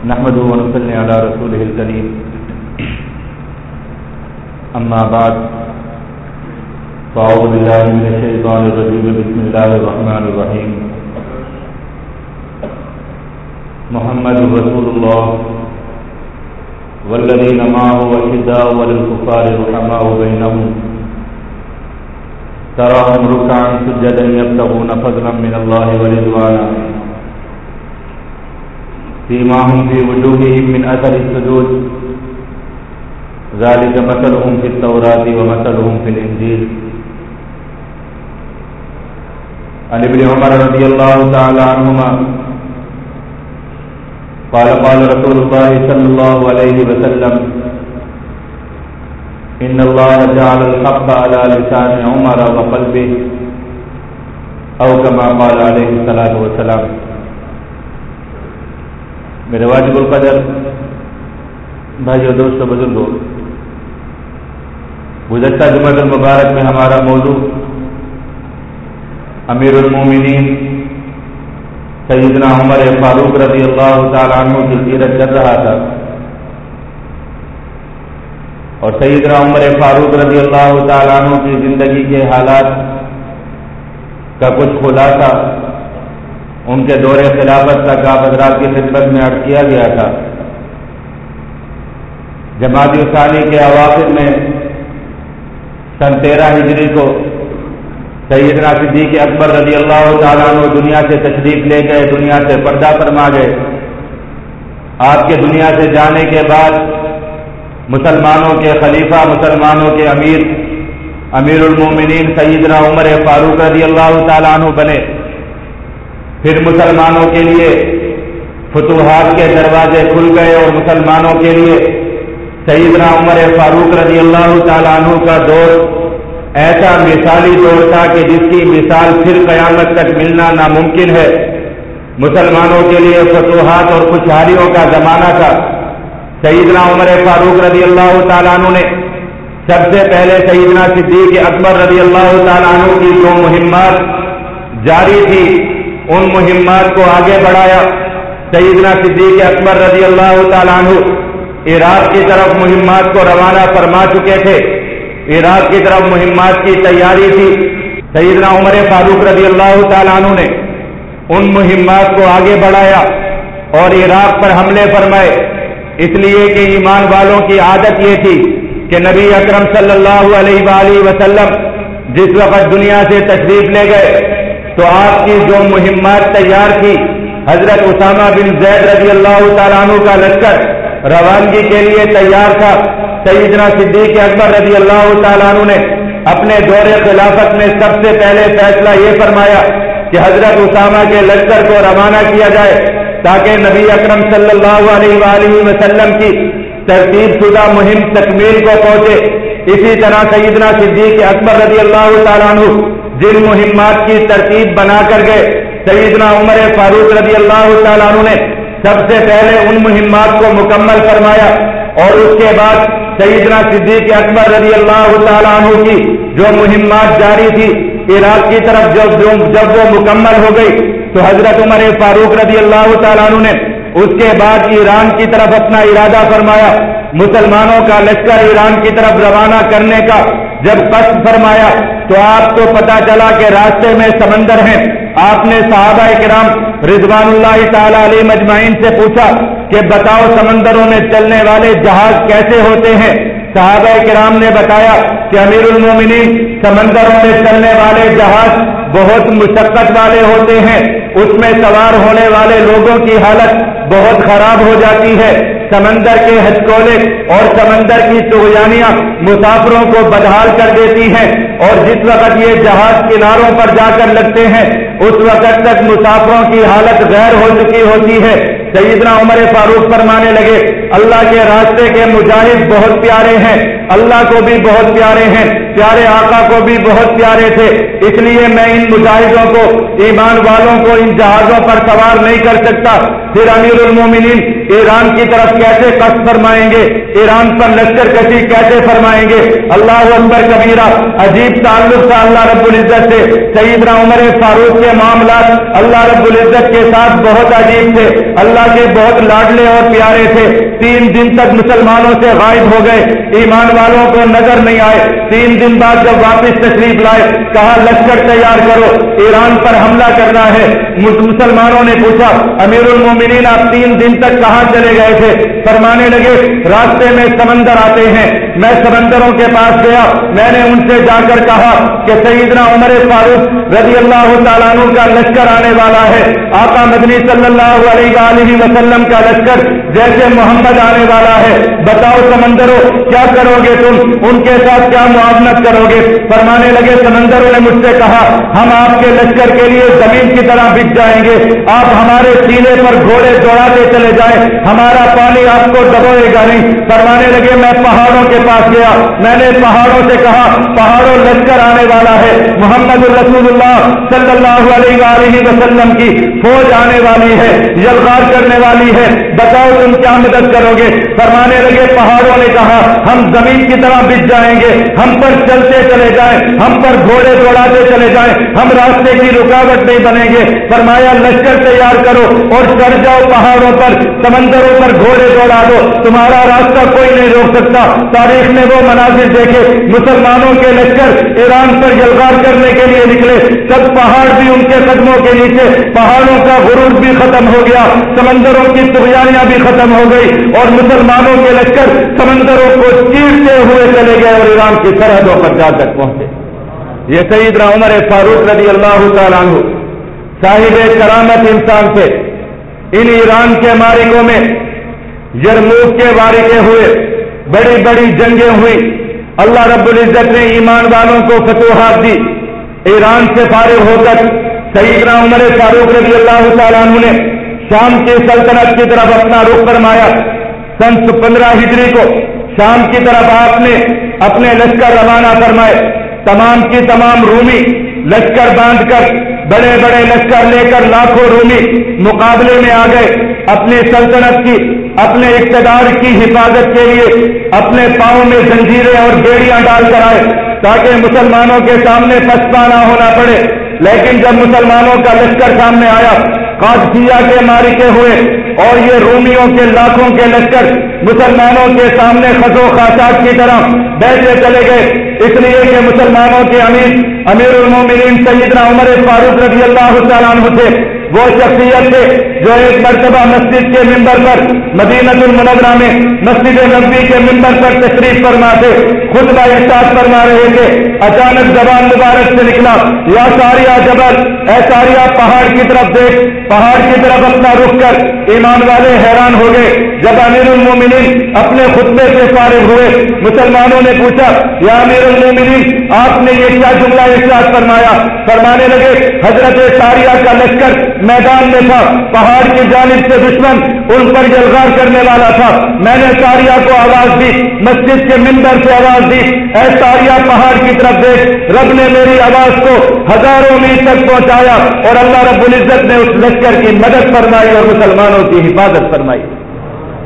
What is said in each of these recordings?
نحمده ونصلي على رسوله الكريم. أما بعد، فأعوذ بالله من الشيطان الرجيم. بسم الله الرحمن الرحيم. محمد رسول الله والذين معه أشداء وللكفار رحماء بينهم. تراهم ركعا سجدا يبتغون فضلا من الله ورضوانا. فيما هم في وجوههم من أثر السجود. ذلك مثلهم في التوراة ومثلهم في الإنجيل. عن ابن عمر رضي الله تعالى عنهما قال قال رسول الله صلى الله عليه وسلم إن الله جعل الحق على لسان عمر وقلبه، أو كما قال عليه الصلاة والسلام. میرے واجب القدر بھائی اور دوست بزرگوں گزشتہ جمعہ المبارک میں ہمارا موضوع امیر المومنین سیدنا عمر فاروق رضی اللہ تعالیٰ عنہ کی سیرت چل رہا تھا۔ اور سیدنا عمر فاروق رضی اللہ تعالیٰ عنہ کی زندگی کے حالات کا کچھ خلاصہ ان کے دور خلافت تک آپ حضرات کی خدمت میں عرض کیا گیا تھا۔ جماعت ثانی کے اواخر میں سن تیرہ ہجری کو سیدنا صدیق اکبر رضی اللہ تعالیٰ عنہ دنیا سے تشریف لے گئے، دنیا سے پردہ فرما گئے۔ آپ کے دنیا سے جانے کے بعد مسلمانوں کے خلیفہ، مسلمانوں کے امیر امیر المومنین سیدنا عمر فاروق رضی اللہ تعالیٰ عنہ بنے۔ پھر مسلمانوں کے لیے فتوحات کے دروازے کھل گئے اور مسلمانوں کے لیے سیدنا عمر فاروق رضی اللہ تعالیٰ عنہ کا دور ایسا مثالی دور تھا کہ جس کی مثال پھر قیامت تک ملنا ناممکن ہے۔ مسلمانوں کے لیے فتوحات اور خوشحالیوں کا زمانہ تھا۔ سیدنا عمر فاروق رضی اللہ تعالیٰ عنہ نے سب سے پہلے سیدنا صدیق اکبر رضی اللہ تعالیٰ عنہ کی جو مہمات جاری تھی۔ ان مہمات کو آگے بڑھایا۔ سیدنا صدیق اکبر رضی اللہ تعالیٰ عنہ عراق کی طرف مہمات کو روانہ فرما چکے تھے۔ عراق کی طرف مہمات کی تیاری تھی۔ سیدنا عمر فاروق رضی اللہ تعالیٰ عنہ نے ان مہمات کو آگے بڑھایا اور عراق پر حملے فرمائے۔ اس لیے کہ ایمان والوں کی عادت یہ تھی کہ نبی اکرم صلی اللہ علیہ وآلہ وسلم جس وقت دنیا سے تشریف لے گئے تو آپ کی جو مہمات تیار تھی حضرت اسامہ بن زید رضی اللہ تعالیٰ عنہ کا لشکر روانگی کے لیے تیار تھا، سیدنا صدیق اکبر رضی اللہ تعالیٰ عنہ نے اپنے دور خلافت میں سب سے پہلے فیصلہ یہ فرمایا کہ حضرت اسامہ کے لشکر کو روانہ کیا جائے تاکہ نبی اکرم صلی اللہ علیہ وآلہ وسلم کی ترتیب شدہ مہم تکمیل کو پہنچے۔ اسی طرح سیدنا صدیق اکبر رضی اللہ تعالیٰ عنہ جن مہمات کی ترتیب بنا کر گئے۔ سیدنا عمر فاروق رضی اللہ تعالیٰ عنہ نے سب سے پہلے ان مہمات کو مکمل فرمایا اور اس کے بعد سیدنا صدیق اکبر رضی اللہ تعالیٰ عنہ کی جو مہمات جاری تھی، عراق کی طرف جب جب وہ مکمل ہو گئی تو حضرت عمر فاروق رضی اللہ تعالیٰ عنہ نے اس کے بعد ایران کی طرف اپنا ارادہ فرمایا۔ مسلمانوں کا لشکر ایران کی طرف روانہ کرنے کا جب قصد فرمایا تو آپ کو پتا چلا کہ راستے میں سمندر ہیں۔ آپ نے صحابہ کرام رضوان اللہ تعالی علیہ مجمعین سے پوچھا کہ بتاؤ سمندروں میں چلنے والے جہاز کیسے ہوتے ہیں؟ صحابہ کرام نے بتایا کہ امیر المومنین، سمندروں میں چلنے والے جہاز بہت مشقت والے ہوتے ہیں۔ اس میں سوار ہونے والے لوگوں کی حالت بہت خراب ہو جاتی ہے۔ سمندر کے ہچکولے اور سمندر کی چغیانیاں مسافروں کو بدحال کر دیتی ہیں اور جس وقت یہ جہاز کناروں پر جا کر لگتے ہیں، اس وقت تک مسافروں کی حالت غیر ہو چکی ہوتی ہے۔ سیدنا عمر فاروق فرمانے لگے، اللہ کے راستے کے مجاہد بہت پیارے ہیں۔ اللہ کو بھی بہت پیارے ہیں، پیارے آقا کو بھی بہت پیارے تھے۔ اس لیے میں ان مجاہدوں کو، ایمان والوں کو ان جہازوں پر سوار نہیں کر سکتا۔ پھر امیر المومنین ایران کی طرف کیسے قصد فرمائیں گے؟ ایران پر لشکر کشی کیسے فرمائیں گے؟ اللہ اکبر کبیرہ، عجیب تعلق تھا اللہ رب العزت سے۔ سیدنا عمر فاروق کے معاملات اللہ رب العزت کے ساتھ بہت عجیب تھے۔ اللہ کے بہت لاڈلے اور پیارے تھے۔ تین دن تک مسلمانوں سے غائب ہو گئے۔ ایمان والوں کو نظر نہیں آئے۔ تین دن بعد جب واپس تشریف لائے، کہا، لشکر تیار کرو، ایران پر حملہ کرنا ہے۔ مسلمانوں نے پوچھا امیر المومنین آپ تین دن تک کہاں چلے گئے تھے؟ فرمانے لگے، راستے میں سمندر آتے ہیں۔ میں سمندروں کے پاس گیا۔ میں نے ان سے جا کر کہا کہ سیدنا عمر فاروق رضی اللہ تعالیٰ کا لشکر آنے والا ہے۔ آقا مدنی صلی اللہ علیہ وسلم کا لشکر جیسے محمد آنے والا ہے۔ بتاؤ سمندروں، کیا کرو گے؟ گے تم، ان کے ساتھ کیا معاونت کرو گے؟ فرمانے لگے سمندروں نے مجھ سے کہا، ہم آپ کے لشکر کے لیے زمین کی طرح بک جائیں گے۔ آپ ہمارے سینے پر گھوڑے دوڑاتے چلے جائیں۔ ہمارا پانی آپ کو دبوئے گا نہیں۔ فرمانے لگے، میں پہاڑوں کے پاس گیا۔ میں نے پہاڑوں سے کہا، پہاڑوں لشکر آنے والا ہے۔ محمد الرسول اللہ صلی اللہ علیہ وآلہ وسلم کی فوج آنے والی ہے، یلغار کرنے والی ہے۔ بتاؤ تم کیا مدد کرو گے؟ فرمانے لگے، پہاڑوں نے کہا، ہم زمین کی طرح بچ جائیں گے، ہم پر چلتے چلے جائیں، ہم پر گھوڑے دوڑاتے چلے جائیں، ہم راستے کی رکاوٹ نہیں بنیں گے۔ فرمایا، لشکر تیار کرو اور چڑھ جاؤ پہاڑوں پر، سمندروں پر گھوڑے دوڑا دو۔ تمہارا راستہ کوئی نہیں روک سکتا۔ تاریخ میں وہ مناظر دیکھے، مسلمانوں کے لشکر ایران پر یلغار کرنے کے لیے نکلے۔ سب پہاڑ بھی ان کے قدموں کے نیچے، پہاڑوں کا غروب بھی ختم ہو گیا۔ سمندروں کی تغیاریاں بھی ختم ہو گئی اور مسلمانوں کے لشکر سمندروں کو چیرتے ہوئے چلے گئے اور ایران کی سرحدوں پر جا تک پہنچے۔ یہ سعید عمر فاروق رضی اللہ تعالیٰ صاحب کرامت انسان سے ان ایران کے مارکوں میں یرموک کے وارکے ہوئے، بڑی بڑی جنگیں ہوئی اللہ رب العزت نے ایمان والوں کو فتوحات دی۔ ایران سے فارغ ہو کر سیدنا عمر فاروق رضی اللہ تعالیٰ عنہ نے شام کی سلطنت کی طرف اپنا رخ فرمایا۔ سن پندرہ ہجری کو شام کی طرف آپ نے اپنے لشکر روانہ فرمائے۔ تمام کی تمام رومی لشکر باندھ کر بڑے بڑے لشکر لے کر لاکھوں رومی مقابلے میں آ گئے۔ اپنی سلطنت کی، اپنے اقتدار کی حفاظت کے لیے اپنے پاؤں میں زنجیریں اور بیڑیاں ڈال کر آئے تاکہ مسلمانوں کے سامنے پچپانا ہونا پڑے۔ لیکن جب مسلمانوں کا لشکر سامنے آیا قادسیہ کے مارکے ہوئے اور یہ رومیوں کے لاکھوں کے لشکر مسلمانوں کے سامنے خزو خاصات کی طرح بیٹھے چلے گئے۔ اس لیے کہ مسلمانوں کے امیر امیر المومنین سیدنا عمر فاروق رضی اللہ تعالیٰ عنہ تھے۔ وہ شخصیت تھے جو ایک مرتبہ مسجد کے ممبر پر مدینہ المنورہ میں مسجد نبی کے ممبر پر تشریف فرما تھے خود کا احساس فرما رہے تھے۔ اچانک زبان مبارک سے نکلا۔ یا ساریا جبل، اے ساریا، پہاڑ کی طرف دیکھ۔ پہاڑ کی طرف اپنا رخ کر۔ ایمان والے حیران ہو گئے۔ جب امیر المومنین اپنے خطبے سے فارغ ہوئے، مسلمانوں نے پوچھا، یا امیر المومنین، آپ نے یہ کیا جملہ احساس فرمایا؟ فرمانے لگے، حضرت ساریا کا لشکر میدان میں تھا، پہاڑ کی جانب سے دشمن ان پر جلغار کرنے والا تھا۔ میں نے ساریا کو آواز دی، مسجد کے ممبر سے آواز دی، اے ساریا، پہاڑ کی طرف طرف دیکھ رب نے میری آواز کو ہزاروں میل تک پہنچایا اور اللہ رب العزت نے اس لشکر کی مدد فرمائی اور مسلمانوں کی حفاظت فرمائی۔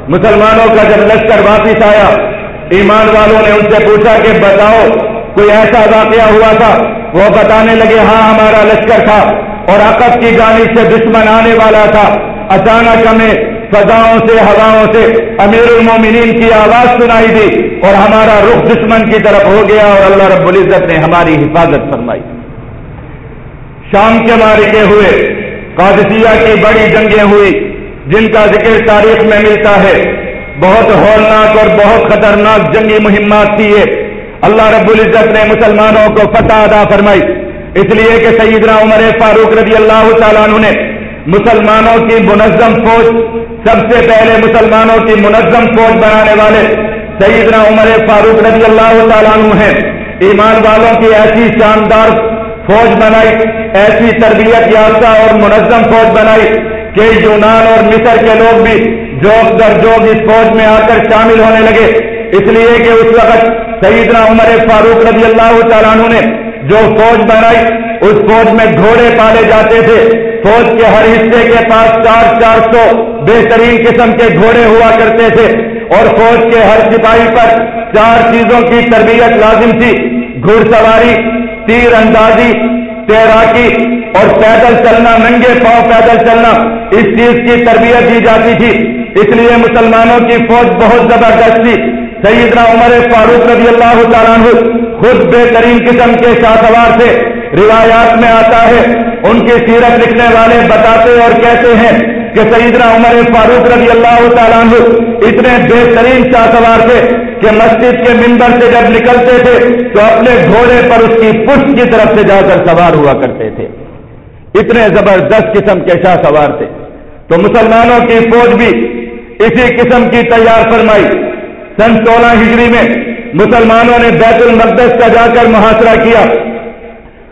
مسلمانوں کا جب لشکر واپس آیا، ایمان والوں نے ان سے پوچھا کہ بتاؤ، کوئی ایسا واقعہ ہوا تھا؟ وہ بتانے لگے ہاں ہمارا لشکر تھا اور عقب کی جانب سے دشمن آنے والا تھا۔ اچانک ہمیں فضاؤں سے، ہواؤں سے امیر المومنین کی آواز سنائی دی اور ہمارا رخ دشمن کی طرف ہو گیا اور اللہ رب العزت نے ہماری حفاظت فرمائی۔ شام کے مارکے ہوئے، قادسیہ کی بڑی جنگیں ہوئی، جن کا ذکر تاریخ میں ملتا ہے۔ بہت ہولناک اور بہت خطرناک جنگی مہمات تھی یہ۔ اللہ رب العزت نے مسلمانوں کو فتح ادا فرمائی۔ اس لیے کہ سیدنا عمر فاروق رضی اللہ تعالیٰ عنہ نے مسلمانوں کی منظم فوج، سب سے پہلے مسلمانوں کی منظم فوج بنانے والے سیدنا عمر فاروق رضی اللہ تعالیٰ عنہ ہیں۔ ایمان والوں کی ایسی شاندار فوج بنائی، ایسی تربیت یافتہ اور منظم فوج بنائی کہ یونان اور مصر کے لوگ بھی جوک در جوگ اس فوج میں آ کر شامل ہونے لگے۔ اس لیے کہ اس وقت سیدنا عمر فاروق رضی اللہ تعالیٰ عنہ نے جو فوج بنائی، اس فوج میں گھوڑے پالے جاتے تھے۔ فوج کے ہر حصے کے پاس چار چار سو بہترین قسم کے گھوڑے ہوا کرتے تھے۔ اور فوج کے ہر سپاہی پر چار چیزوں کی تربیت لازم تھی۔ گھڑ سواری تیر اندازی، تیراکی اور پیدل چلنا، ننگے پاؤں پیدل چلنا۔ اس چیز کی تربیت دی جاتی تھی۔ اس لیے مسلمانوں کی فوج بہت زبردست تھی۔ سیدنا عمر فاروق رضی اللہ تعالیٰ خود بہترین قسم کے شاہ سوار سے روایات میں آتا ہے۔ ان کی سیرت لکھنے والے بتاتے اور کہتے ہیں کہ سیدنا عمر فاروق رضی اللہ تعالیٰ اتنے بہترین شاہسوار تھے کہ مسجد کے ممبر سے جب نکلتے تھے تو اپنے گھوڑے پر اس کی پشت کی طرف سے جا کر سوار ہوا کرتے تھے۔ اتنے زبردست قسم کے شاہ سوار تھے۔ تو مسلمانوں کی فوج بھی اسی قسم کی تیار فرمائی۔ سن سولہ ہجری میں مسلمانوں نے بیت المقدس کا جا کر محاصرہ کیا۔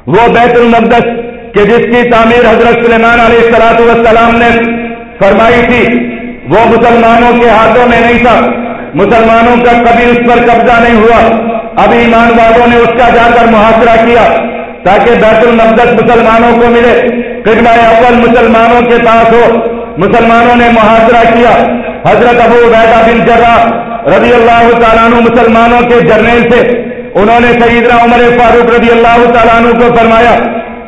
وہ بیت المقدس کہ جس کی تعمیر حضرت سلیمان علیہ السلاط والسلام نے فرمائی تھی، وہ مسلمانوں کے ہاتھوں میں نہیں تھا۔ مسلمانوں کا کبھی اس پر قبضہ نہیں ہوا۔ ابھی ایمان والوں نے اس کا جا کر محاصرہ کیا تاکہ بیت المقدس مسلمانوں کو ملے۔ قبلہ اول مسلمانوں کے پاس ہو۔ مسلمانوں نے محاصرہ کیا۔ حضرت ابو بیٹا بن جرا رضی اللہ تعالیٰ عنہ مسلمانوں کے جرنیل تھے۔ انہوں نے سیدنا عمر فاروق رضی اللہ تعالیٰ عنہ کو فرمایا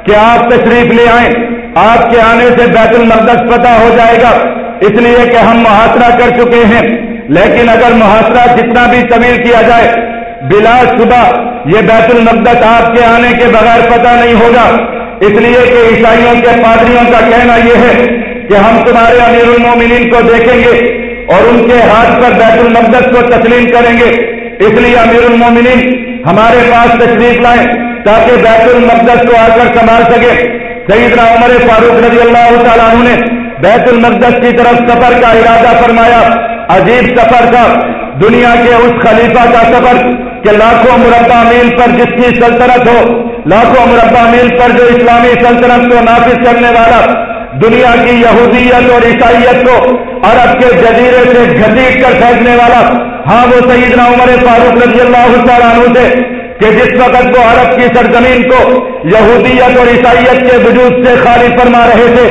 کہ آپ تشریف لے آئیں، آپ کے آنے سے بیت المقدس پتہ ہو جائے گا۔ اس لیے کہ ہم محاصرہ کر چکے ہیں۔ لیکن اگر محاصرہ جتنا بھی طویل کیا جائے، بلا صبح یہ بیت المقدس آپ کے آنے کے بغیر پتہ نہیں ہوگا۔ اس لیے کہ عیسائیوں کے پادریوں کا کہنا یہ ہے کہ ہم تمہارے امیر المومنین کو دیکھیں گے۔ اور ان کے ہاتھ پر بیت المقدس کو تسلیم کریں گے۔ اس لیے امیر المومنین، ہمارے پاس تشریف لائیں تاکہ بیت المقدس کو آ کر سنبھال سکے۔ سیدنا عمر فاروق رضی اللہ تعالیٰ عنہ نے بیت المقدس کی طرف سفر کا ارادہ فرمایا۔ عجیب سفر تھا۔ دنیا کے اس خلیفہ کا سفر کہ لاکھوں مربع میل پر جس کی سلطنت ہو، لاکھوں مربع میل پر جو اسلامی سلطنت کو نافذ کرنے والا دنیا کی یہودیت اور عیسائیت کو عرب کے جزیرے سے گھسیٹ کر پھینکنے والا ہاں وہ سیدنا عمر فاروق رضی اللہ تعالیٰ عنہ تھے کہ جس وقت وہ عرب کی سرزمین کو یہودیت اور عیسائیت کے وجود سے خالی فرما رہے تھے،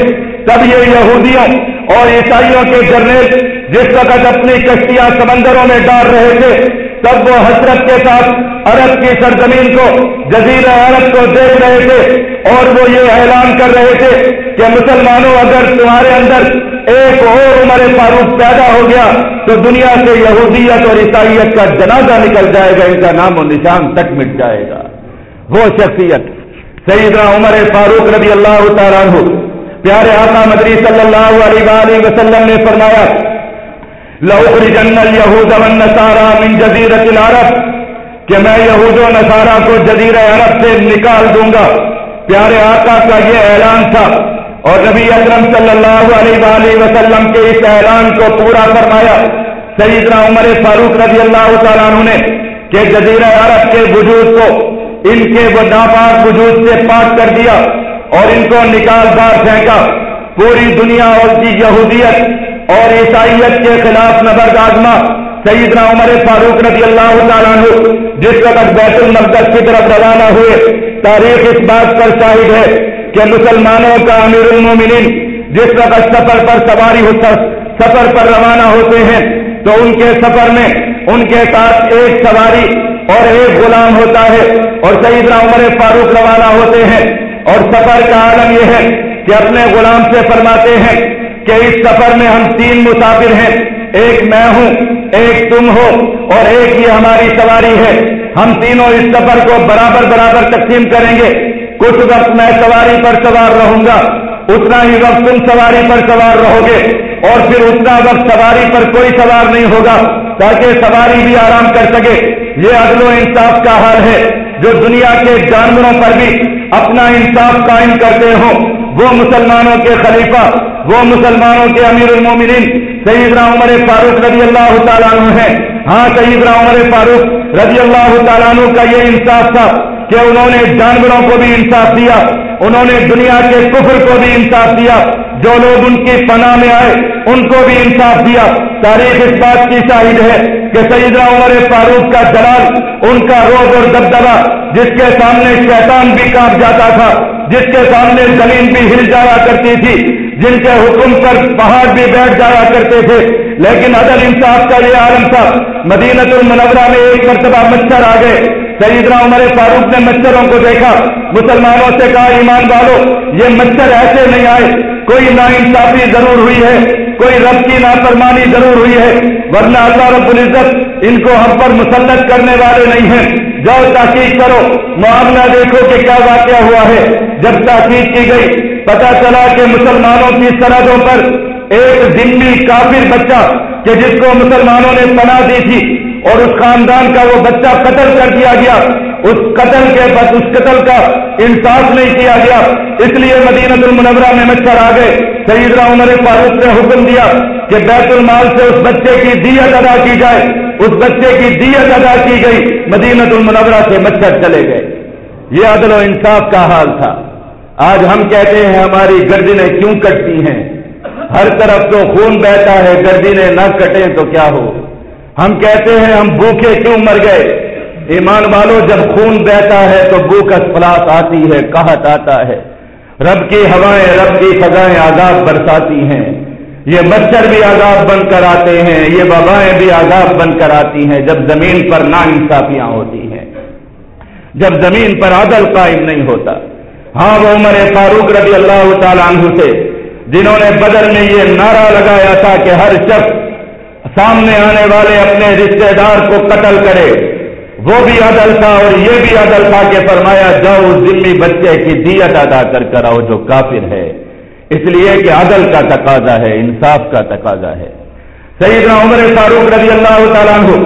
تب یہ یہودیوں اور عیسائیوں کے جرنیل جس وقت اپنی کشتیاں سمندروں میں ڈال رہے تھے تب وہ حسرت کے ساتھ عرب کی سرزمین کو، جزیرہ عرب کو دیکھ رہے تھے اور وہ یہ اعلان کر رہے تھے کہ مسلمانوں، اگر تمہارے اندر ایک اور عمر فاروق پیدا ہو گیا، تو دنیا سے یہودیت اور عیسائیت کا جنازہ نکل جائے گا، ان کا نام و نشان تک مٹ جائے گا۔ وہ شخصیت سیدنا عمر فاروق رضی اللہ تعالیٰ عنہ، پیارے آقا مدری صلی اللہ علیہ وآلہ وسلم نے فرمایا لوخرجن اليهود والنصارى من جزیرت العرب، کہ میں یہود و نصارہ کو جزیر عرب سے نکال دوں گا۔ پیارے آقا کا یہ اعلان تھا اور نبی اکرم صلی اللہ علیہ وآلہ وسلم کے اس اعلان کو پورا فرمایا۔ سیدنا عمر فاروق رضی اللہ تعالیٰ عنہ نے کہ جزیر عرب کے وجود کو، ان کے وہ ناپاک وجود سے پاک کر دیا اور ان کو نکال بار پھینکا۔ پوری دنیا اور کی یہودیت اور عیسائیت کے خلاف نظر آزما سیدنا عمر فاروق رضی اللہ تعالیٰ عنہ، جس وقت بیت المقدس کی طرف روانہ ہوئے، تاریخ اس بات پر شاہد ہے کہ مسلمانوں کا امیر المومنین جس وقت سفر پر سواری ہوتا سفر پر روانہ ہوتے ہیں، تو ان کے سفر میں ان کے ساتھ ایک سواری اور ایک غلام ہوتا ہے اور سیدنا عمر فاروق روانہ ہوتے ہیں۔ اور سفر کا عالم یہ ہے کہ اپنے غلام سے فرماتے ہیں کہ اس سفر میں ہم تین مسافر ہیں۔ ایک میں ہوں، ایک تم ہو، اور ایک یہ ہماری سواری ہے۔ ہم تینوں اس سفر کو برابر برابر تقسیم کریں گے۔ کچھ وقت میں سواری پر سوار رہوں گا، اتنا ہی وقت تم سواری پر سوار رہو گے، اور پھر اتنا وقت سواری پر کوئی سوار نہیں ہوگا تاکہ سواری بھی آرام کر سکے۔ یہ عدل و انصاف کا حال ہے۔ جو دنیا کے جانوروں پر بھی اپنا انصاف قائم کرتے ہوں، وہ مسلمانوں کے خلیفہ وہ مسلمانوں کے امیر المومنین سیدنا عمر فاروق رضی اللہ تعالیٰ عنہ ہے ہاں سیدنا عمر فاروق رضی اللہ تعالیٰ عنہ کا یہ انصاف تھا کہ انہوں نے جانوروں کو بھی انصاف دیا، انہوں نے دنیا کے کفر کو بھی انصاف دیا۔ جو لوگ ان کی پناہ میں آئے، ان کو بھی انصاف دیا۔ تاریخ اس بات کی شاہد ہے کہ سیدنا عمر فاروق کا جلال، ان کا روب اور دبدبا جس کے سامنے شیطان بھی کاپ جاتا تھا، جس کے سامنے زمین بھی ہل جایا کرتی تھی۔ جن کے حکم پر پہاڑ بھی بیٹھ جایا کرتے تھے، لیکن عدل انصاف کا یہ عالم تھا۔ مدینت المنورہ میں ایک مرتبہ مچھر آ گئے۔ سیدنا عمر فاروق نے مچھروں کو دیکھا۔ مسلمانوں سے کہا، ایمان والو، یہ مچھر ایسے نہیں آئے۔ کوئی نا انصافی ضرور ہوئی ہے، کوئی رب کی نافرمانی ضرور ہوئی ہے۔ ورنہ اللہ رب العزت ان کو ہم پر مسلط کرنے والے نہیں ہیں۔ جاؤ تحقیق کرو، معاملہ دیکھو کہ کیا واقعہ ہوا ہے۔ جب تحقیق کی گئی پتا چلا کہ مسلمانوں کی سرحدوں پر ایک ذمہ کافر بچہ کہ جس کو مسلمانوں نے پناہ دی تھی اور اس خاندان کا وہ بچہ قتل کر دیا گیا، اس قتل کے بعد اس قتل کا انصاف نہیں کیا گیا، اس لیے مدینہ المنورہ میں مچھر آ گئے۔ سیدنا عمر فاروق نے حکم دیا کہ بیت المال سے اس بچے کی دیت ادا کی جائے۔ اس بچے کی دیت ادا کی گئی مدینہ المنورہ سے مچھر چلے گئے۔ یہ عدل و انصاف کا حال تھا۔ آج ہم کہتے ہیں ہماری گردنیں کیوں کٹتی ہیں؟ ہر طرف تو خون بہتا ہے، گردنیں نہ کٹیں تو کیا ہو؟ ہم کہتے ہیں ہم بھوکے کیوں مر گئے؟ ایمان والو، جب خون بہتا ہے تو بھوک اخلاق آتی ہے کہت آتا ہے۔ رب کی ہوائیں، رب کی فضائیں آزاد برساتی ہیں۔ یہ مچھر بھی آزاد بن کر آتے ہیں، یہ وبائیں بھی آزاد بن کر آتی ہیں۔ جب زمین پر نا انصافیاں ہوتی ہیں، جب زمین پر عدل قائم نہیں ہوتا۔ ہاں وہ عمر فاروق رضی اللہ تعالیٰ عنہ سے، جنہوں نے بدل میں یہ نعرہ لگایا تھا کہ ہر شخص سامنے آنے والے اپنے رشتے دار کو قتل کرے۔ وہ بھی عدل تھا اور یہ بھی عدل تھا کہ فرمایا، جاؤ ذمی بچے کی دیت ادا کر کر آؤ جو کافر ہے۔ اس لیے کہ عدل کا تقاضا ہے، انصاف کا تقاضا ہے۔ سیدنا عمر فاروق رضی اللہ تعالیٰ عنہ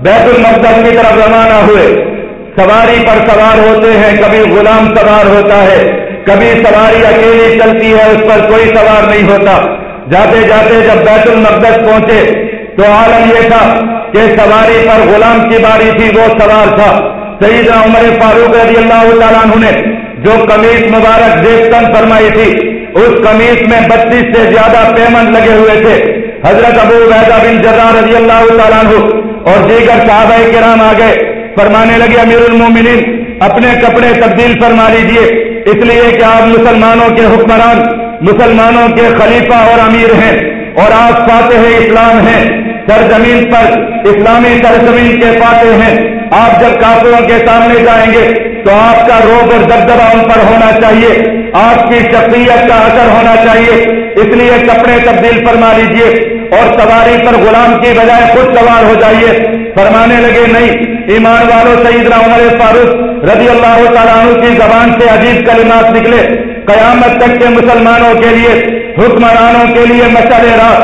بیت المقدس کی طرف روانہ ہوئے۔ سواری پر سوار ہوتے ہیں، کبھی غلام سوار ہوتا ہے، کبھی سواری اکیلی چلتی ہے، اس پر کوئی سوار نہیں ہوتا۔ جاتے جاتے جب بیت المقدس پہنچے تو عالم یہ تھا کہ سواری پر غلام کی باری تھی، وہ سوار تھا۔ سیدنا عمر فاروق رضی اللہ تعالیٰ عنہ نے جو قمیص مبارک دیکھتن فرمائی تھی، اس قمیص میں بتیس سے زیادہ پیمنٹ لگے ہوئے تھے۔ حضرت ابو ویدا بن جزا رضی اللہ تعالیٰ عنہ اور دیگر صحابہ کرام آ گئے۔ فرمانے لگے، امیر المومنین، اپنے کپڑے تبدیل فرما لیجیے اس لیے کہ آپ مسلمانوں کے حکمران، مسلمانوں کے خلیفہ اور امیر ہیں اور آپ فاتح اسلام ہیں، سرزمین پر، اسلامی سرزمین کے پاتے ہیں۔ آپ جب کافروں کے سامنے جائیں گے تو آپ کا روب اور دبدبا ان پر ہونا چاہیے، آپ کی شخصیت کا اثر ہونا چاہیے۔ اس لیے کپڑے تبدیل فرما لیجیے اور سواری پر غلام کی بجائے خود سوار ہو جائیے۔ فرمانے لگے، نہیں ایمان والو سعید عمر فاروق رضی اللہ تعالیٰ عنہ کی زبان سے عجیب کلمات نکلے۔ قیامت تک کے مسلمانوں کے لیے، حکمرانوں کے لیے مسئلے راہ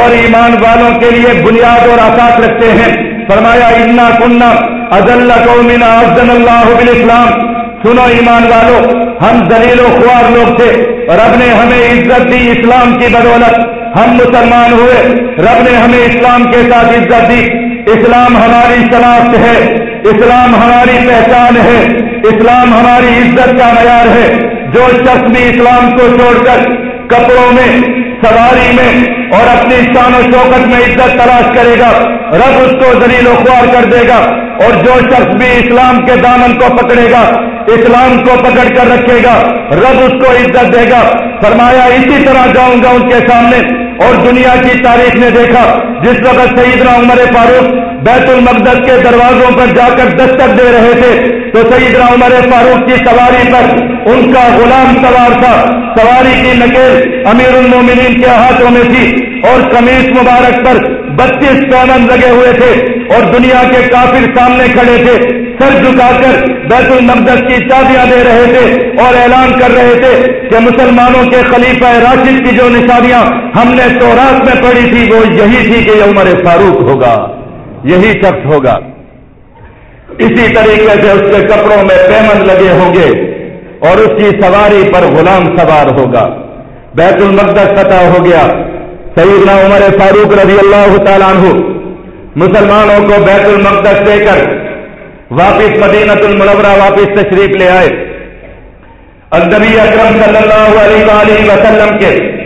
اور ایمان والوں کے لیے بنیاد اور آساس رکھتے ہیں۔ فرمایا، انا کنہ ازل کو مینا افضل اللہ اسلام سنو ایمان والو، ہم دلیل و خوار لوگ تھے۔ رب نے ہمیں عزت دی اسلام کی بدولت۔ ہم مسلمان ہوئے۔ رب نے ہمیں اسلام کے ساتھ عزت دی۔ اسلام ہماری شناخت ہے، اسلام ہماری پہچان ہے، اسلام ہماری عزت کا معیار ہے۔ جو شخص بھی اسلام کو چھوڑ کر کپڑوں میں، سواری میں اور اپنی شان و شوکت میں عزت تلاش کرے گا، رب اس کو دلیل و خوار کر دے گا۔ اور جو شخص بھی اسلام کے دامن کو پکڑے گا، اسلام کو پکڑ کر رکھے گا، رب اس کو عزت دے گا۔ فرمایا، اسی طرح جاؤں گا ان کے سامنے اور دنیا کی تاریخ نے دیکھا، جس وقت سیدنا عمر فاروق بیت المقدس کے دروازوں پر جا کر دستک دے رہے تھے، تو سیدنا عمر فاروق کی سواری پر ان کا غلام سوار تھا۔ سواری کی نکیل امیر المومنین کے ہاتھوں میں تھی اور قمیص مبارک پر بتیس پیمن لگے ہوئے تھے اور دنیا کے کافر سامنے کھڑے تھے۔ سر جھکا کر بیت المقدس کی چابیاں دے رہے تھے اور اعلان کر رہے تھے کہ مسلمانوں کے خلیفہ راشد کی جو نشانیاں ہم نے تو میں پڑھی تھی، وہ یہی تھی کہ یہ عمر فاروق ہوگا۔ یہی شخص ہوگا۔ اسی طریقے سے اس کے کپڑوں میں پیمن لگے ہوں گے اور اس کی سواری پر غلام سوار ہوگا۔ بیت المقدس فتح ہو گیا۔ سیدنا عمر فاروق رضی اللہ تعالیٰ عنہ مسلمانوں کو بیت المقدس دے کر واپس مدینت المنورہ واپس تشریف لے آئے۔ النبی اکرم صلی اللہ علیہ وآلہ وسلم کے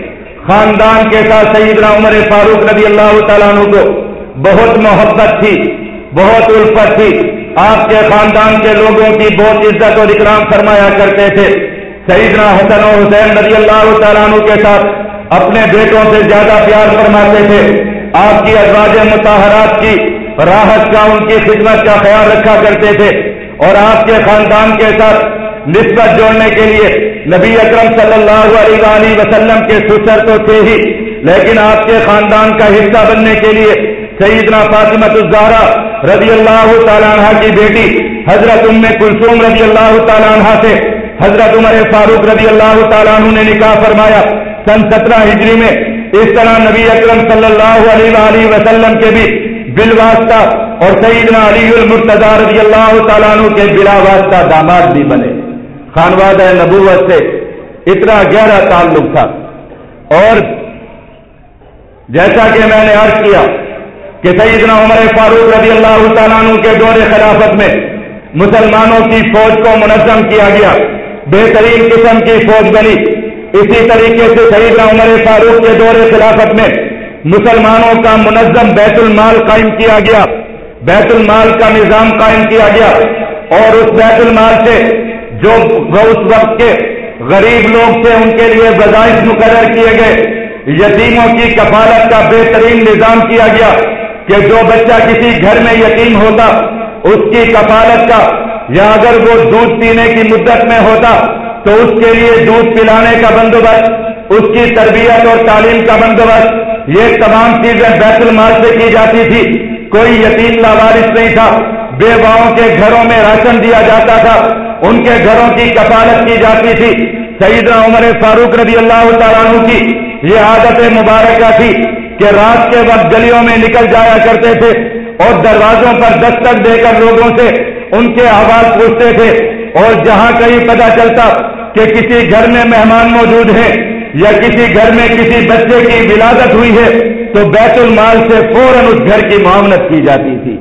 خاندان کے ساتھ سیدنا عمر فاروق رضی اللہ تعالیٰ عنہ کو بہت محبت تھی، بہت الفت تھی۔ آپ کے خاندان کے لوگوں کی بہت عزت اور اکرام فرمایا کرتے تھے۔ سیدنا حسن و حسین رضی اللہ تعالیٰ عنہ کے ساتھ اپنے بیٹوں سے زیادہ پیار فرماتے تھے۔ آپ کی ازواج متحرات کی راحت کا، ان کی خدمت کا خیال رکھا کرتے تھے۔ اور آپ کے خاندان کے ساتھ نسبت جوڑنے کے لیے نبی اکرم صلی اللہ علیہ وسلم کے سسر تو تھے ہی۔ لیکن آپ کے خاندان کا حصہ بننے کے لیے سیدنا فاطمت الزہرا رضی اللہ تعالیٰ عنہ کی بیٹی حضرت ام کلثوم رضی اللہ تعالیٰ عنہ سے حضرت عمر فاروق رضی اللہ تعالیٰ عنہ نے نکاح فرمایا۔ سن سترہ ہجری میں اس طرح نبی اکرم صلی اللہ علیہ وسلم کے بھی بل واسطہ اور سیدنا علی المرتضی رضی اللہ تعالیٰ عنہ کے بلا واسطہ داماد بھی بنے۔ خانواد نبوت سے اتنا گہرا تعلق تھا۔ اور جیسا کہ میں نے عرض کیا کہ سیدنا عمر فاروق رضی اللہ تعالیٰ عنہ کے دور خلافت میں مسلمانوں کی فوج کو منظم کیا گیا۔ بہترین قسم کی فوج بنی۔ اسی طریقے سے سیدنا عمر فاروق کے دور خلافت میں مسلمانوں کا منظم بیت المال قائم کیا گیا۔ بیت المال کا نظام قائم کیا گیا اور اس بیت المال سے جو اس وقت کے غریب لوگ تھے، ان کے لیے وظائف مقرر کیے گئے۔ یتیموں کی کفالت کا بہترین نظام کیا گیا کہ جو بچہ کسی گھر میں یتیم ہوتا، اس کی کفالت کا، یا اگر وہ دودھ پینے کی مدت میں ہوتا تو اس کے لیے دودھ پلانے کا بندوبست، اس کی تربیت اور تعلیم کا بندوبست۔ یہ تمام چیزیں بیت المال سے کی جاتی تھی۔ کوئی یتیم لاوارث نہیں تھا۔ بیواؤں کے گھروں میں راشن دیا جاتا تھا۔ ان کے گھروں کی کفالت کی جاتی تھی۔ سیدنا عمر فاروق رضی اللہ تعالیٰ عنہ کی یہ عادت مبارکہ تھی کہ رات کے وقت گلیوں میں نکل جایا کرتے تھے اور دروازوں پر دستک دے کر لوگوں سے ان کے آواز پوچھتے تھے۔ اور جہاں کہیں پتا چلتا کہ کسی گھر میں مہمان موجود ہیں یا کسی گھر میں کسی بچے کی ولادت ہوئی ہے، تو بیت المال سے فوراً اس گھر کی معاونت کی جاتی تھی۔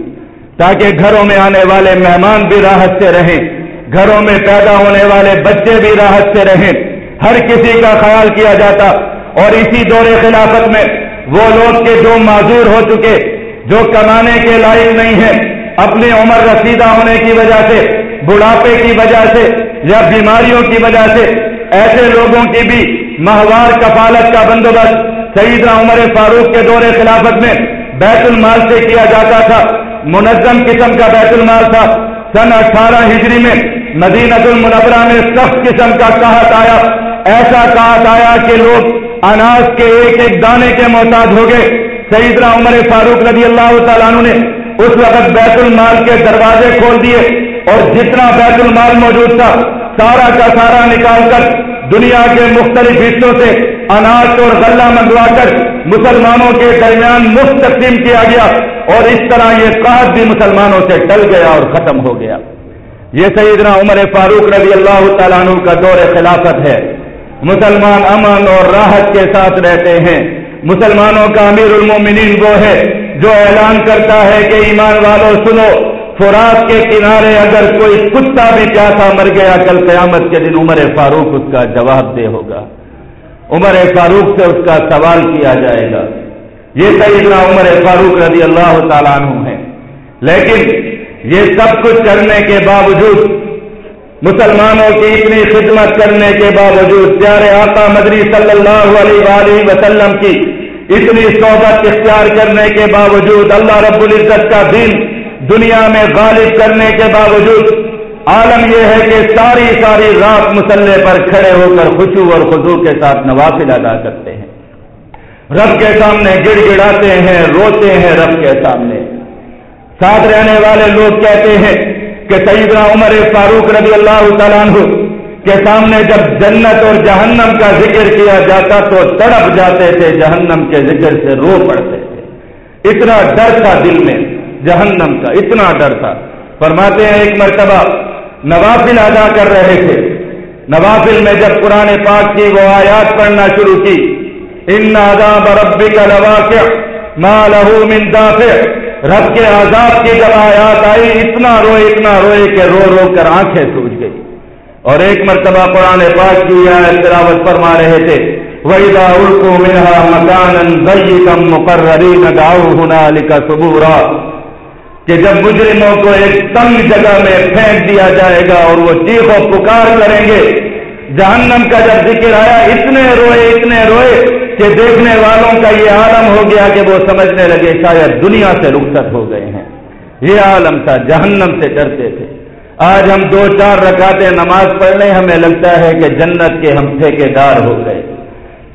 تاکہ گھروں میں آنے والے مہمان بھی راحت سے رہیں، گھروں میں پیدا ہونے والے بچے بھی راحت سے رہیں۔ ہر کسی کا خیال کیا جاتا۔ اور اسی دور خلافت میں وہ لوگ کے جو معذور ہو چکے، جو کمانے کے لائق نہیں ہیں، اپنی عمر رسیدہ ہونے کی وجہ سے، بڑھاپے کی وجہ سے یا بیماریوں کی وجہ سے، ایسے لوگوں کی بھی ماہوار کفالت کا بندوبست سیدنا عمر فاروق کے دور خلافت میں بیت المال سے کیا جاتا تھا۔ منظم قسم کا بیت المال تھا۔ سن اٹھارہ ہجری میں مدینت المنورہ میں سخت قسم کا کہت آیا۔ ایسا کہت آیا کہ لوگ اناج کے ایک ایک دانے کے محتاج ہو گئے۔ سیدنا عمر فاروق رضی اللہ تعالیٰ عنہ نے اس وقت بیت المال کے دروازے کھول دیے اور جتنا بیت المال موجود تھا سارا کا سارا نکال کر دنیا کے مختلف حصوں سے اناج اور غلہ منگوا کر مسلمانوں کے درمیان مفت تقسیم کیا گیا اور اس طرح یہ قحط بھی مسلمانوں سے ٹل گیا اور ختم ہو گیا۔ یہ سیدنا عمر فاروق رضی اللہ تعالیٰ عنہ کا دور خلافت ہے۔ مسلمان امن اور راحت کے ساتھ رہتے ہیں۔ مسلمانوں کا امیر المومنین وہ ہے جو اعلان کرتا ہے کہ ایمان والوں سنو۔ فرات کے کنارے اگر کوئی کتا بھی پیاسا مر گیا، کل قیامت کے دن عمر فاروق اس کا جواب دے ہوگا۔ عمر فاروق سے اس کا سوال کیا جائے گا۔ یہ سیدنا عمر فاروق رضی اللہ تعالیٰ عنہ ہے لیکن یہ سب کچھ کرنے کے باوجود، مسلمانوں کی اتنی خدمت کرنے کے باوجود، پیارے آقا مدری صلی اللہ علیہ وآلہ وسلم کی اتنی صحبت اختیار کرنے کے باوجود، اللہ رب العزت کا دین دنیا میں غالب کرنے کے باوجود عالم یہ ہے کہ ساری ساری رات مسلح پر کھڑے ہو کر خوشو اور خزو کے ساتھ نوافل ادا کرتے ہیں۔ رب کے سامنے گڑ گڑاتے ہیں، روتے ہیں رب کے سامنے۔ ساتھ رہنے والے لوگ کہتے ہیں کہ سیدنا عمر فاروق رضی اللہ تعالیٰ عنہ کے سامنے جب جنت اور جہنم کا ذکر کیا جاتا تو تڑپ جاتے تھے، جہنم کے ذکر سے رو پڑتے تھے۔ اتنا ڈر تھا دل میں۔ جہنم کا، اتنا ڈر تھا۔ فرماتے ہیں، ایک مرتبہ نوافل ادا کر رہے تھے۔ نوافل میں جب قرآن پاک کی وہ آیات پڑھنا شروع کی، ان بربی کا لواقع ماں لہو من دافع. رب کے عذاب کی جب آیات آئی، اتنا روئے اتنا روئے کہ رو رو کر آنکھیں سوج گئی۔ اور ایک مرتبہ قرآن پاک کی آیت تلاوت فرما رہے تھے، وَإِذَا أُلْقُوا مِنْهَا مَكَانًا ضَيِّقًا مُقَرَّرِينَ دَعَوْا هُنَالِكَ ثُبُورًا. کہ جب مجرموں کو ایک تنگ جگہ میں پھینک دیا جائے گا اور وہ چیخ و پکار کریں گے، جہنم کا جب ذکر آیا، اتنے روئے اتنے روئے کہ دیکھنے والوں کا یہ عالم ہو گیا کہ وہ سمجھنے لگے شاید دنیا سے رخصت ہو گئے ہیں۔ یہ عالم تھا، جہنم سے ڈرتے تھے۔ آج ہم دو چار رکاتے نماز پڑھ لیں، ہمیں لگتا ہے کہ جنت کے ہم ٹھیکے دار ہو گئے۔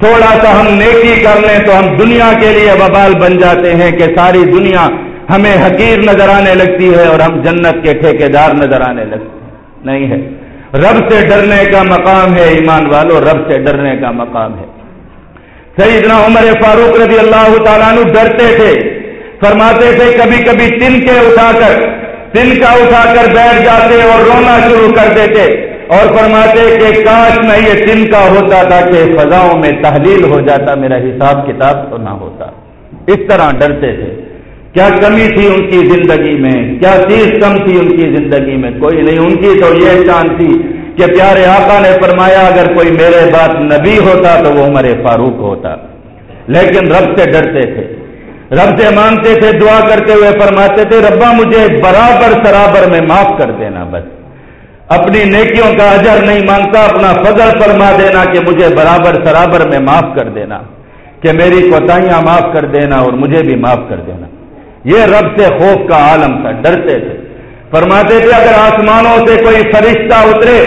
تھوڑا سا ہم نیکی کر لیں تو ہم دنیا کے لیے وبال بن جاتے ہیں کہ ساری دنیا ہمیں حقیر نظر آنے لگتی ہے اور ہم جنت کے ٹھیکے دار نظر آنے لگتے ہیں۔ نہیں ہے۔ رب سے ڈرنے کا مقام ہے ایمان والو، رب سے ڈرنے کا مقام ہے۔ سیدنا عمر فاروق رضی اللہ تعالیٰ ڈرتے تھے۔ فرماتے تھے، کبھی کبھی تن کے اٹھا کر، تن کا اٹھا کر بیٹھ جاتے اور رونا شروع کر دیتے۔ اور فرماتے کہ کاش میں یہ تن کا ہوتا تھا کہ فضاؤں میں تحلیل ہو جاتا، میرا حساب کتاب تو نہ ہوتا۔ اس طرح ڈرتے تھے۔ کیا کمی تھی ان کی زندگی میں؟ کیا چیز کم تھی ان کی زندگی میں؟ کوئی نہیں، ان کی تو یہ شان تھی کہ پیارے آقا نے فرمایا، اگر کوئی میرے بات نبی ہوتا تو وہ عمر فاروق ہوتا۔ لیکن رب سے ڈرتے تھے، رب سے مانتے تھے، دعا کرتے ہوئے فرماتے تھے، ربا مجھے برابر سرابر میں معاف کر دینا بس۔ اپنی نیکیوں کا اجر نہیں مانتا اپنا فضل فرما دینا کہ مجھے برابر سرابر میں معاف کر دینا، کہ میری کوتاہیاں معاف کر دینا اور مجھے بھی معاف کر دینا۔ یہ رب سے خوف کا عالم تھا، ڈرتے تھے۔ فرماتے تھے، اگر آسمانوں سے کوئی فرشتہ اترے،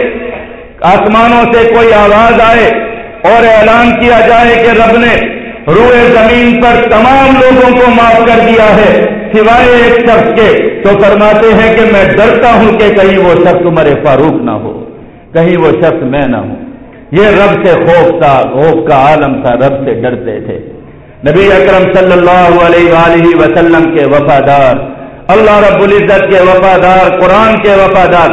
آسمانوں سے کوئی آواز آئے اور اعلان کیا جائے کہ رب نے روئے زمین پر تمام لوگوں کو معاف کر دیا ہے، سوائے ایک شخص کے، تو فرماتے ہیں کہ میں ڈرتا ہوں کہ کہیں وہ شخص عمر فاروق نہ ہو، کہیں وہ شخص میں نہ ہوں۔ یہ رب سے خوف تھا، خوف کا عالم تھا، رب سے ڈرتے تھے۔ نبی اکرم صلی اللہ علیہ وآلہ وسلم کے وفادار، اللہ رب العزت کے وفادار، قرآن کے وفادار،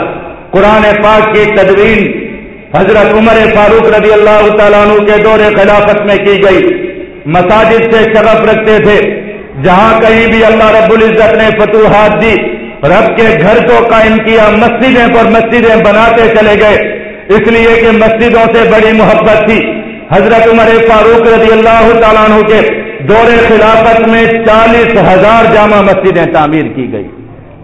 قرآن پاک کی تدوین حضرت عمر فاروق رضی اللہ تعالیٰ عنہ کے دور خلافت میں کی گئی۔ مساجد سے شرف رکھتے تھے۔ جہاں کہیں بھی اللہ رب العزت نے فتوحات دی، رب کے گھر کو قائم کیا، مسجدیں پر مسجدیں بناتے چلے گئے۔ اس لیے کہ مسجدوں سے بڑی محبت تھی۔ حضرت عمر فاروق رضی اللہ تعالیٰ عنہ کے دور خلافت میں چالیس ہزار جامع مسجدیں تعمیر کی گئی۔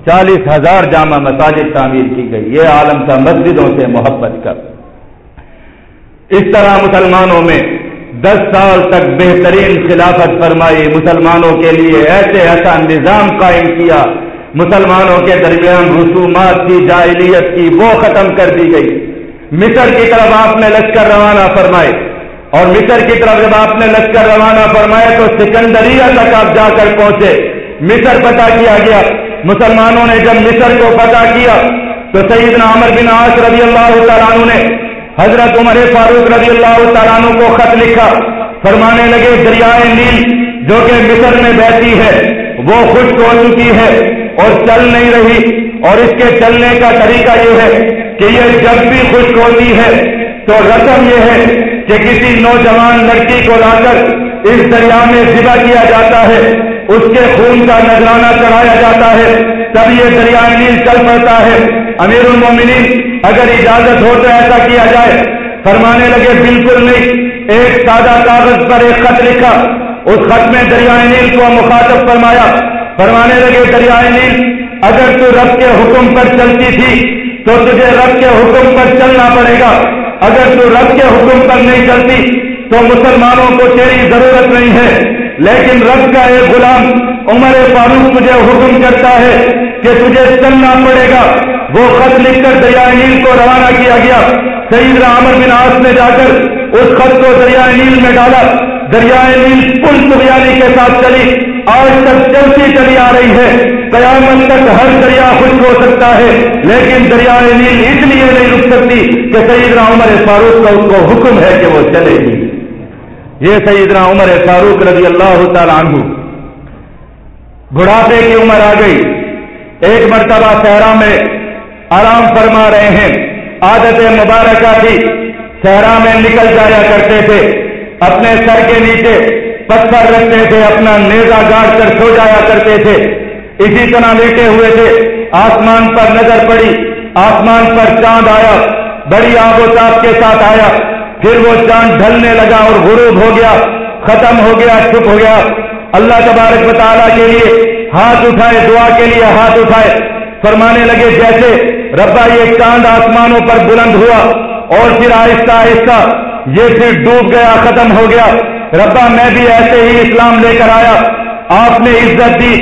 چالیس ہزار جامع مساجد تعمیر کی گئی۔ یہ عالم تھا مسجدوں سے محبت کا اس طرح مسلمانوں میں دس سال تک بہترین خلافت فرمائی، مسلمانوں کے لیے ایسے ایسا نظام قائم کیا۔ مسلمانوں کے درمیان رسومات کی، جاہلیت کی، وہ ختم کر دی گئی۔ مصر کی طرف آپ نے لشکر روانہ فرمائے۔ اور مصر کی طرف جب آپ نے لشکر روانہ فرمائے تو سکندریہ تک آپ جا کر پہنچے۔ مصر پتہ کیا گیا۔ مسلمانوں نے جب مصر کو پتہ کیا تو سیدنا عمر بن عاص رضی اللہ تعالیٰ نے حضرت عمر فاروق رضی اللہ تعالیٰ کو خط لکھا۔ فرمانے لگے، دریائے نیل جو کہ مصر میں بہتی ہے، وہ خشک ہو چکی ہے اور چل نہیں رہی۔ اور اس کے چلنے کا طریقہ یہ ہے کہ یہ جب بھی خشک ہوتی ہے تو رسم یہ ہے کہ کسی نوجوان لڑکی کو لا کر اس دریا میں ذبح کیا جاتا ہے، اس کے خون کا نذرانہ چڑھایا جاتا ہے، تب یہ دریائے نیل چل پڑتا ہے۔ امیر المومنین، اگر اجازت ہو تو ایسا کیا جائے۔ فرمانے لگے، بالکل نہیں۔ ایک سادہ کاغذ پر ایک خط لکھا۔ اس خط میں دریائے نیل کو مخاطب فرمایا۔ فرمانے لگے، دریائے نیل، اگر تو رب کے حکم پر چلتی تھی، تو تجھے رب کے حکم پر چلنا پڑے گا۔ اگر تو رب کے حکم پر نہیں چلتی تو مسلمانوں کو تیری ضرورت نہیں ہے۔ لیکن رب کا ایک غلام، عمر فاروق مجھے حکم کرتا ہے کہ تجھے چلنا پڑے گا۔ وہ خط لکھ کر دریائے نیل کو روانہ کیا گیا۔ سعید عامر بن آس نے جا کر اس خط کو دریائے نیل میں ڈالا۔ دریائے نیل پل سریانی کے ساتھ چلی۔ آج تک چلتی چلی آ رہی ہے۔ قیامت تک ہر دریا خشک ہو سکتا ہے، لیکن دریائے نیل اس لیے نہیں رک سکتی کہ سعید عمر فاروق کا ان کو حکم ہے کہ وہ چلے گی۔ یہ سیدنا عمر فاروق رضی اللہ تعالیٰ عنہ۔ بڑھاپے کی عمر آ گئی۔ ایک مرتبہ صحرا میں آرام فرما رہے ہیں۔ عادت مبارکہ تھی۔ صحرا میں نکل جایا کرتے تھے۔ اپنے سر کے نیچے پتھر رکھتے تھے، اپنا نیزا گاڑ کر سو جایا کرتے تھے۔ اسی طرح لیٹے ہوئے تھے۔ آسمان پر نظر پڑی، آسمان پر چاند آیا، بڑی آب و تاب کے ساتھ آیا۔ پھر وہ چاند ڈھلنے لگا اور غروب ہو گیا، ختم ہو گیا چپ ہو گیا۔ اللہ تبارک تعالیٰ کے لیے ہاتھ اٹھائے، دعا کے لیے ہاتھ اٹھائے۔ فرمانے لگے، جیسے ربا یہ چاند آسمانوں پر بلند ہوا اور پھر آہستہ آہستہ یہ پھر ڈوب گیا، ختم ہو گیا۔ ربا میں بھی ایسے ہی اسلام لے کر آیا۔ آپ نے عزت دی،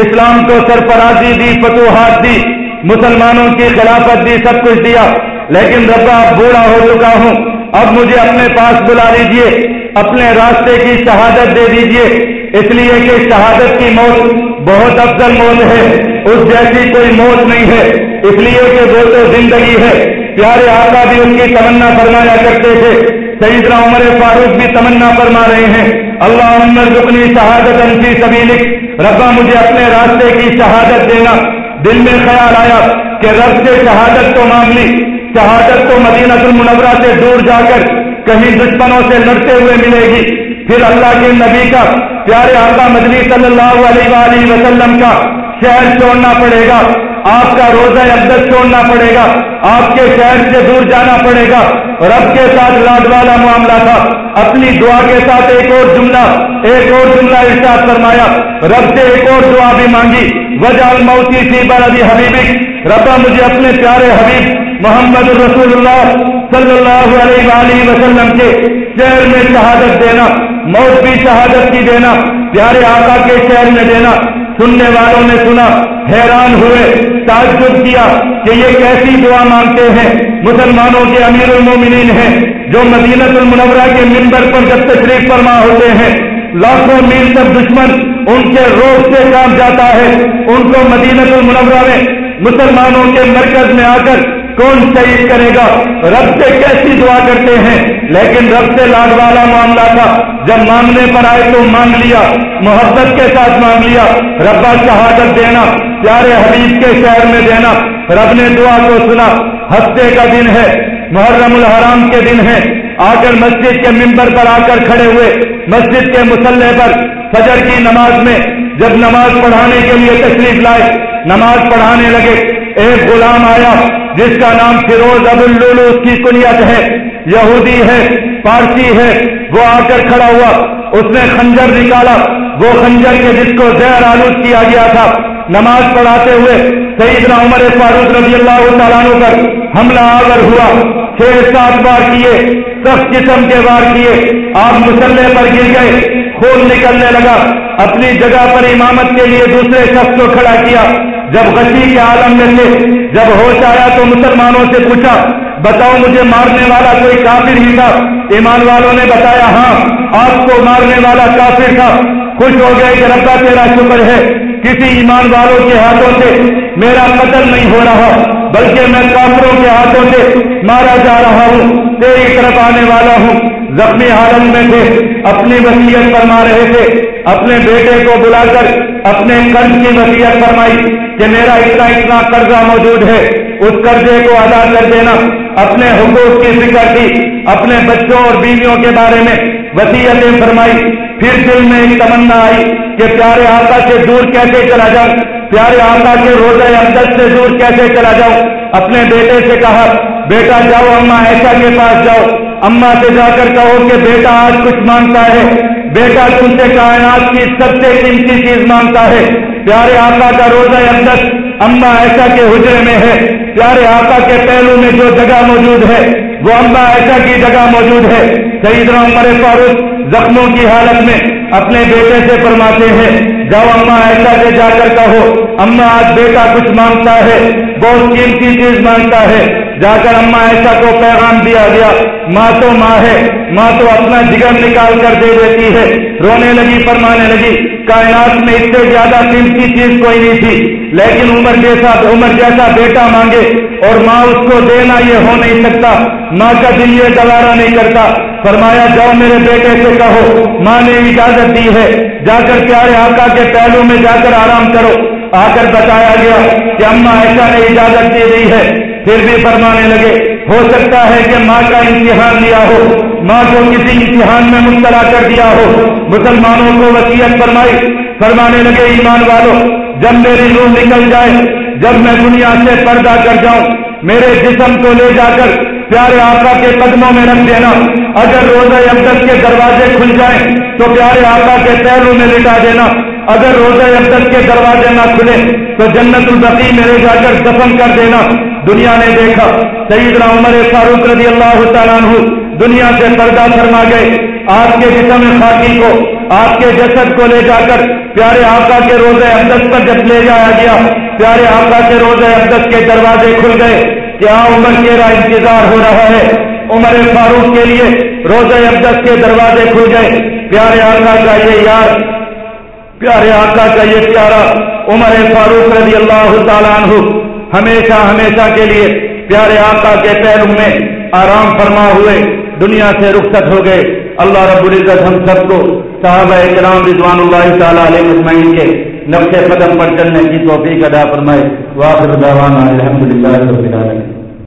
اسلام کو سرفرازی دی، فتوحات دی، مسلمانوں کی خلافت دی، سب کچھ دیا۔ لیکن ربا اب بوڑھا ہو چکا ہوں۔ اب مجھے اپنے پاس بلا لیجیے، اپنے راستے کی شہادت دے دیجیے۔ اس لیے کہ شہادت کی موت بہت افضل موت ہے۔ اس جیسی کوئی موت نہیں ہے۔ اس لیے کہ وہ تو زندگی ہے۔ پیارے آقا بھی ان کی تمنا فرمایا کرتے تھے۔ سیدنا عمر فاروق بھی تمنا فرما رہے ہیں۔ اللہ عمر رکنی شہادت انسی سبھی لکھ ربا مجھے اپنے راستے کی شہادت دینا۔ دل میں خیال آیا کہ رب سے شہادت تو مانگ لی۔ شہادت تو مدینہ المنورہ سے دور جا کر کہیں دشمنوں سے لڑتے ہوئے ملے گی۔ پھر اللہ کے نبی کا پیارے آقا مدنی صلی اللہ علیہ وآلہ وسلم کا شہر چھوڑنا پڑے گا۔ آپ کا روزہ عبدت چھوڑنا پڑے گا۔ آپ کے شہر سے دور جانا پڑے گا۔ رب کے ساتھ لاڈ والا معاملہ تھا۔ اپنی دعا کے ساتھ ایک اور جملہ، ایک اور جملہ ارشاد فرمایا۔ رب سے ایک اور دعا بھی مانگی۔ وجہ موتی تھی برادی حبیبی ربا، مجھے اپنے پیارے حبیب محمد رسول اللہ صلی اللہ علیہ وآلہ وسلم کے شہر میں شہادت دینا، موت بھی شہادت کی دینا، پیارے آقا کے شہر میں دینا۔ سننے والوں نے سنا، حیران ہوئے، تعجب کیا کہ یہ کیسی دعا مانگتے ہیں۔ مسلمانوں کے امیر المومنین ہیں جو مدینت المنورہ کے ممبر پر جب تشریف فرما ہوتے ہیں، لاکھوں میل تک دشمن ان کے روز سے کام جاتا ہے۔ ان کو مدینت المنورہ میں مسلمانوں کے مرکز میں آ کر کون شہید کرے گا؟ رب سے کیسی دعا کرتے ہیں؟ لیکن رب سے لاڈ والا معاملہ تھا۔ جب مانگنے پر آئے تو مانگ لیا، محبت کے ساتھ مانگ لیا۔ ربا شہادت دینا، پیارے حبیب کے شہر میں دینا۔ رب نے دعا کو سنا، ہفتے کا دن ہے، محرم الحرام کے دن ہے۔ آ کر مسجد کے ممبر پر آ کر کھڑے ہوئے، مسجد کے مسلح پر فجر کی نماز میں جب نماز پڑھانے کے لیے تشریف لائے، نماز پڑھانے لگے، ایک غلام آیا، جس کا نام فیروز اب الولو اس کی کنیت ہے۔ یہودی ہے، پارسی ہے، وہ آ کر کھڑا ہوا، اس نے خنجر نکالا۔ وہ خنجر کے جس کو زہر آلود کیا گیا تھا، نماز پڑھاتے ہوئے سیدنا عمر فاروق رضی اللہ تعالیٰ پر حملہ آور ہوا۔ چھ سات بار کیے سب قسم کے بار کیے۔ آپ مسلح پر گر گئے، خون نکلنے لگا۔ اپنی جگہ پر امامت کے لیے دوسرے شخص کو کھڑا کیا۔ جب غشی کے عالم میں تھے جب ہوش آیا تو مسلمانوں سے پوچھا، بتاؤ مجھے مارنے والا کوئی کافر ہی تھا؟ ایمان والوں نے بتایا ہاں آپ کو مارنے والا کافر تھا۔ خوش ہو گئے کہ ربا تیرا شکر ہے۔ کسی ایمان والوں کے ہاتھوں سے میرا قتل نہیں ہو رہا، بلکہ میں کافروں کے ہاتھوں سے مارا جا رہا ہوں۔ تیری طرف آنے والا ہوں۔ زخمی حالت میں تھے۔ اپنی وسیعت فرما رہے تھے۔ اپنے بیٹے کو بلا کر اپنے قرض کی وسیعت فرمائی کہ میرا اتنا اتنا قرضہ موجود ہے۔ اس قرضے کو ادا کر دینا۔ اپنے حقوق کی فکر کی اپنے بچوں اور بیویوں کے بارے میں وسیعتیں فرمائی۔ پھر دل میں ایک تمنا آئی کہ پیارے آقا سے دور کیسے چلا جاؤں؟ پیارے آقا کے روزہ اندر سے دور کیسے چلا جاؤں؟ اپنے بیٹے سے کہا، بیٹا جاؤ اما ایسا کے پاس جاؤ۔ اما سے جا کر کہو کہ بیٹا آج کچھ مانگتا ہے۔ بیٹا تم سے کائنات کی سب سے قیمتی چیز مانگتا ہے۔ پیارے آقا کا روزہ اندر اما ایسا کے حجرے میں ہے۔ پیارے آقا کے پہلو میں جو جگہ موجود ہے، وہ اما ایسا کی جگہ موجود ہے۔ سیدنا عمر فاروق زخموں کی حالت میں اپنے بیٹے سے فرماتے ہیں، جاؤ اما ایسا سے جا کر کہو، اما آج بیٹا کچھ مانگتا ہے، بہت قیمتی چیز مانگتا ہے۔ جا کر اما ایسا کو پیغام دیا گیا، ماں تو ماں ہے، ماں تو اپنا جگر نکال کر دے دیتی ہے۔ رونے لگی، فرمانے لگی، کائنات میں اس سے زیادہ قیمتی چیز کوئی نہیں تھی۔ لیکن عمر جیسا عمر جیسا بیٹا مانگے اور ماں اس کو دینا یہ ہو نہیں سکتا۔ ماں کا دل یہ گوارا نہیں کرتا۔ فرمایا، جاؤ میرے بیٹے سے کہو، ماں نے اجازت دی ہے۔ جا کر پیارے آقا کے پہلو میں جا کر آرام کرو۔ آ کر بتایا گیا کہ اما ایسا نے اجازت دی گئی ہے۔ پھر بھی فرمانے لگے، ہو سکتا ہے کہ ماں کا امتحان لیا ہو۔ ماں کو کسی امتحان میں مبتلا کر دیا ہو۔ مسلمانوں کو وسیعت فرمائی۔ فرمانے لگے، ایمان والوں جب میری روح نکل جائے، جب میں دنیا سے پردہ کر جاؤں، میرے جسم کو لے جا کر پیارے آقا کے قدموں میں رکھ دینا۔ اگر روزہ اقدس کے دروازے کھل جائیں، تو پیارے آقا کے پیروں میں لٹا دینا۔ اگر روزہ اقدس کے دروازے نہ کھلے، تو جنت البقی میں لے جا کر دفن کر دینا۔ دنیا نے دیکھا، سیدنا عمر فاروق رضی اللہ تعالیٰ عنہ دنیا سے پردہ فرما گئے۔ آپ کے جسم خاکی کو، آپ کے جسد کو لے جا کر پیارے آقا کے روزے اقدس پر جب لے جایا گیا، پیارے آقا کے روزے اقدس کے دروازے کھل گئے۔ کیا عمر کیرا انتظار ہو رہا ہے؟ عمر فاروق کے لیے روزہ اقدس کے دروازے کھل گئے۔ پیارے آقا کا یہ یار، پیارے آقا کا یہ پیارا عمر فاروق رضی اللہ تعالیٰ عنہ ہمیشہ ہمیشہ کے لیے پیارے آقا کے پیروں میں آرام فرما ہوئے۔ دنیا سے رخصت ہو گئے۔ اللہ رب العزت ہم سب کو صحابہ کرام رضوان اللہ تعالیٰ علیہ مجمعین کے نقش قدم پر چلنے کی توفیق ادا فرمائے۔ واخر دعوانا الحمدللہ رب العالمین۔